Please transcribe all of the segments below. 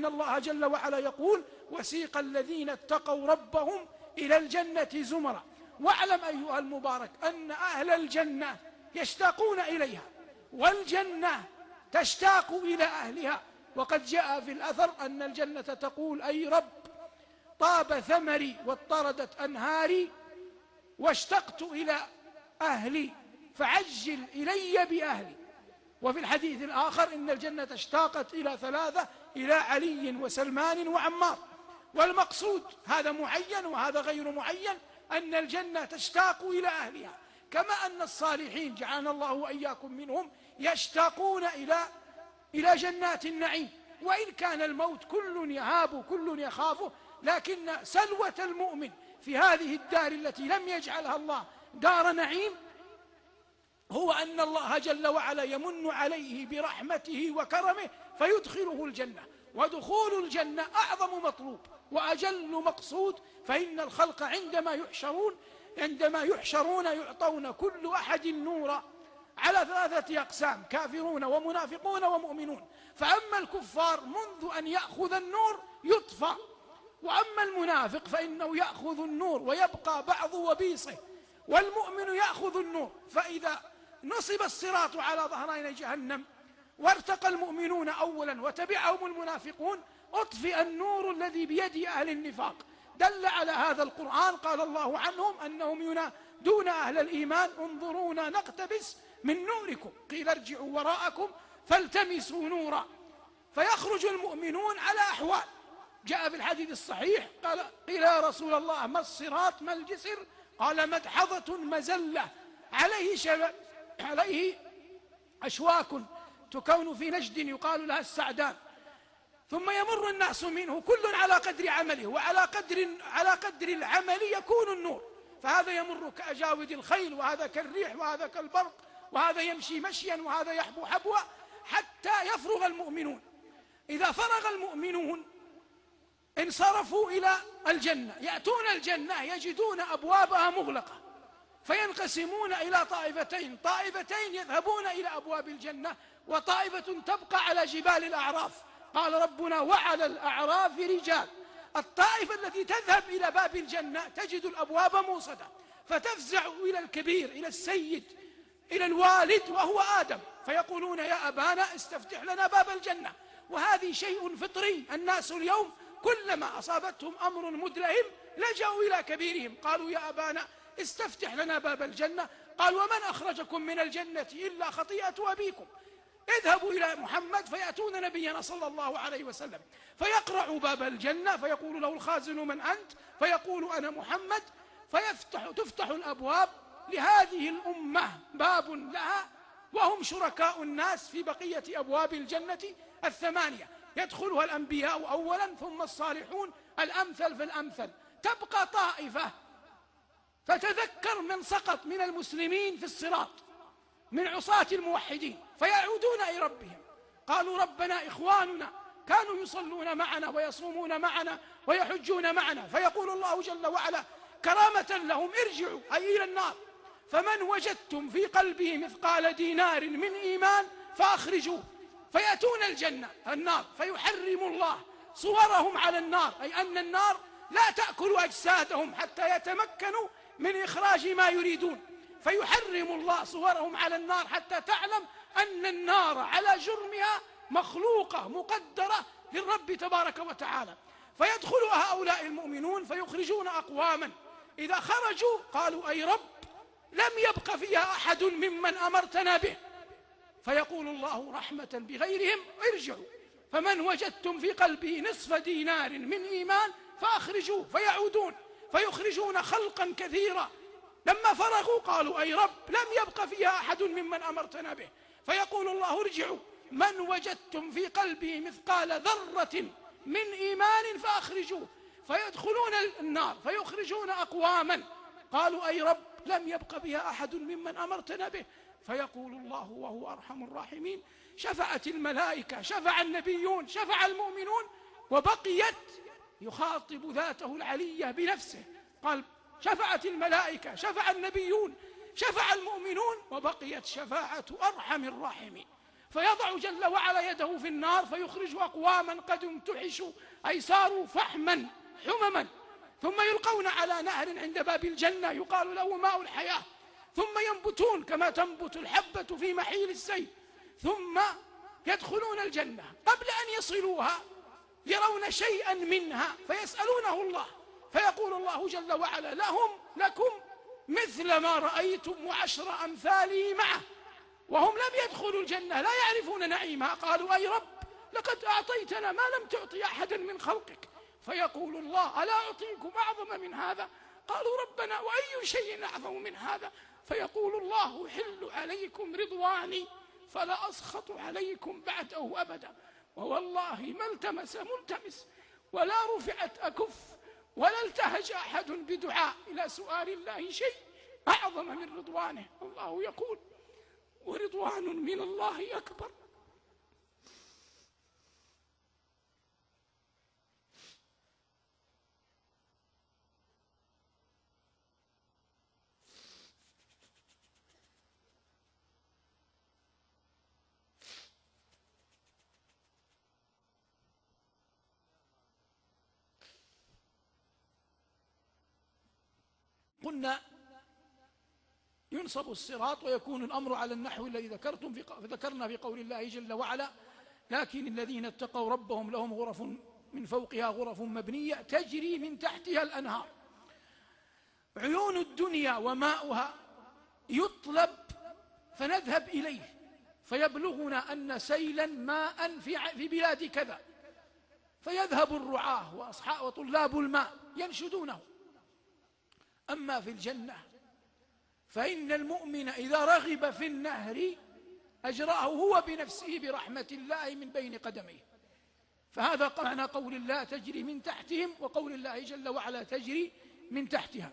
إن الله جل وعلا يقول وسيق الذين اتقوا ربهم إلى الجنة زمرا. واعلم أيها المبارك أن أهل الجنة يشتاقون إليها والجنة تشتاق إلى أهلها. وقد جاء في الأثر أن الجنة تقول أي رب طاب ثمري واضطردت أنهاري واشتقت إلى أهلي فعجل إلي بأهلي. وفي الحديث الآخر إن الجنة اشتاقت إلى ثلاثة إلى علي وسلمان وعمار. والمقصود هذا معين وهذا غير معين أن الجنة تشتاق إلى أهلها. كما أن الصالحين جعلنا الله وإياكم منهم يشتاقون إلى إلى جنات النعيم. وإن كان الموت كل يهاب كل يخافه لكن سلوة المؤمن في هذه الدار التي لم يجعلها الله دار نعيم هو أن الله جل وعلا يمن عليه برحمته وكرمه فيدخله الجنة. ودخول الجنة أعظم مطلوب وأجل مقصود. فإن الخلق عندما يحشرون عندما يحشرون يعطون كل أحد نورا على ثلاثة أقسام كافرون ومنافقون ومؤمنون. فأما الكفار منذ أن يأخذ النور يطفى. وأما المنافق فإنه يأخذ النور ويبقى بعض وبيصه والمؤمن يأخذ النور. فإذا نصب الصراط على ظهرين جهنم. وارتقى المؤمنون أولا وتبعهم المنافقون. أطفئ النور الذي بيد أهل النفاق. دل على هذا القرآن قال الله عنهم أنهم ينادون أهل الإيمان انظرونا نقتبس من نوركم. قيل ارجعوا وراءكم فالتمسوا نورا. فيخرج المؤمنون على أحوال. جاء في الحديث الصحيح قال قيل يا رسول الله ما الصراط ما الجسر؟ قال مدحضة مزلة عليه شب... عليه أشواك تكون في نجد يقال لها السعدان ثم يمر الناس منه كل على قدر عمله وعلى قدر على قدر العمل يكون النور. فهذا يمر كأجاود الخيل وهذا كالريح وهذا كالبرق وهذا يمشي مشيا وهذا يحبو حبوا حتى يفرغ المؤمنون. إذا فرغ المؤمنون انصرفوا إلى الجنة. يأتون الجنة يجدون أبوابها مغلقة. فينقسمون إلى طائفتين طائفتين يذهبون إلى أبواب الجنة وطائفة تبقى على جبال الأعراف. قال ربنا وعلى الأعراف رجال. الطائفة التي تذهب إلى باب الجنة تجد الأبواب موصدة فتفزع إلى الكبير إلى السيد إلى الوالد وهو آدم. فيقولون يا أبانا استفتح لنا باب الجنة. وهذه شيء فطري. الناس اليوم كلما أصابتهم أمر مدلهم لجأوا إلى كبيرهم. قالوا يا أبانا استفتح لنا باب الجنة. قال ومن أخرجكم من الجنة إلا خطيئة أبيكم. اذهبوا إلى محمد فيأتون نبينا صلى الله عليه وسلم. فيقرع باب الجنة فيقول له الخازن من أنت؟ فيقول أنا محمد. فيفتح تفتح الأبواب لهذه الأمة باب لها وهم شركاء الناس في بقية أبواب الجنة الثمانية. يدخلها الأنبياء أولا ثم الصالحون الأمثل فالأمثل تبقى طائفة فتذكر من سقط من المسلمين في الصراط من عصاة الموحدين فيعودون إلى ربهم. قالوا ربنا إخواننا كانوا يصلون معنا ويصومون معنا ويحجون معنا. فيقول الله جل وعلا كرامة لهم ارجعوا أي إلى النار. فمن وجدتم في قلبه مثقال دينار من إيمان فأخرجوه. فيأتون الجنة النار فيحرم الله صورهم على النار. أي أن النار لا تأكل أجسادهم حتى يتمكنوا من إخراج ما يريدون. فيحرم الله صورهم على النار حتى تعلم أن النار على جرمها مخلوقة مقدرة للرب تبارك وتعالى. فيدخل هؤلاء المؤمنون فيخرجون أقواما. إذا خرجوا قالوا أي رب لم يبق فيها أحد ممن أمرتنا به. فيقول الله رحمة بغيرهم ارجعوا. فمن وجدتم في قلبه نصف دينار من إيمان فأخرجوه فيعودون. فيخرجون خلقا كثيرا. لما فرغوا قالوا أي رب لم يبق فيها أحد ممن أمرتنا به. فيقول الله ارجعوا. من وجدتم في قلبه مثقال ذرة من إيمان فأخرجوه. فيدخلون النار فيخرجون أقواما. قالوا أي رب لم يبق بها أحد ممن أمرتنا به. فيقول الله وهو أرحم الراحمين. شفعت الملائكة شفع النبيون شفع المؤمنون وبقيت يخاطب ذاته العلية بنفسه. قال شفعت الملائكة شفع النبيون شفع المؤمنون وبقيت شفاعة أرحم الراحمين فيضع جل وعلا يده في النار فيخرج أقواما قد امتحشوا أي صاروا فحما حمما. ثم يلقون على نهر عند باب الجنة يقال له ماء الحياة. ثم ينبتون كما تنبت الحبة في محيل السيل. ثم يدخلون الجنة. قبل أن يصلوها يرون شيئا منها فيسألونه الله. فيقول الله جل وعلا لهم لكم مثل ما رأيتم وعشر أمثاله معه. وهم لم يدخلوا الجنة لا يعرفون نعيمها. قالوا أي رب لقد أعطيتنا ما لم تعطي أحدا من خلقك. فيقول الله ألا أعطيكم أعظم من هذا؟ قالوا ربنا وأي شيء أعظم من هذا؟ فيقول الله حل عليكم رضواني فلا أسخط عليكم بعده أبدا. ووالله ما التمس ملتمس. ولا رفعت أكف ولا التهج أحد بدعاء إلى سؤال الله شيء. أعظم من رضوانه الله يقول. ورضوان من الله أكبر. قلنا ينصب الصراط ويكون الأمر على النحو الذي ذكرتم في ذكرنا في قول الله جل وعلا لكن الذين اتقوا ربهم لهم غرف من فوقها غرف مبنية تجري من تحتها الأنهار. عيون الدنيا وماؤها يطلب فنذهب إليه فيبلغنا أن سيلا ماء في في بلاد كذا فيذهب الرعاة وأصحاب وطلاب الماء ينشدونه. أما في الجنة. فإن المؤمن إذا رغب في النهر أجرأه هو بنفسه برحمة الله من بين قدميه. فهذا معنى قول الله تجري من تحتهم وقول الله جل وعلا تجري من تحتها.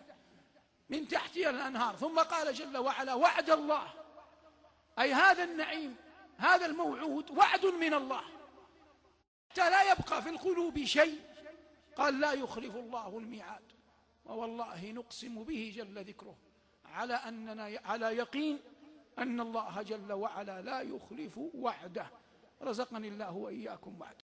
من تحتها الأنهار. ثم قال جل وعلا وعد الله. أي هذا النعيم هذا الموعود وعد من الله. حتى لا يبقى في القلوب شيء. قال لا يخلف الله الميعاد. ووالله نقسم به جل ذكره على أننا على يقين أن الله جل وعلا لا يخلف وعده. رزقني الله وإياكم وعده.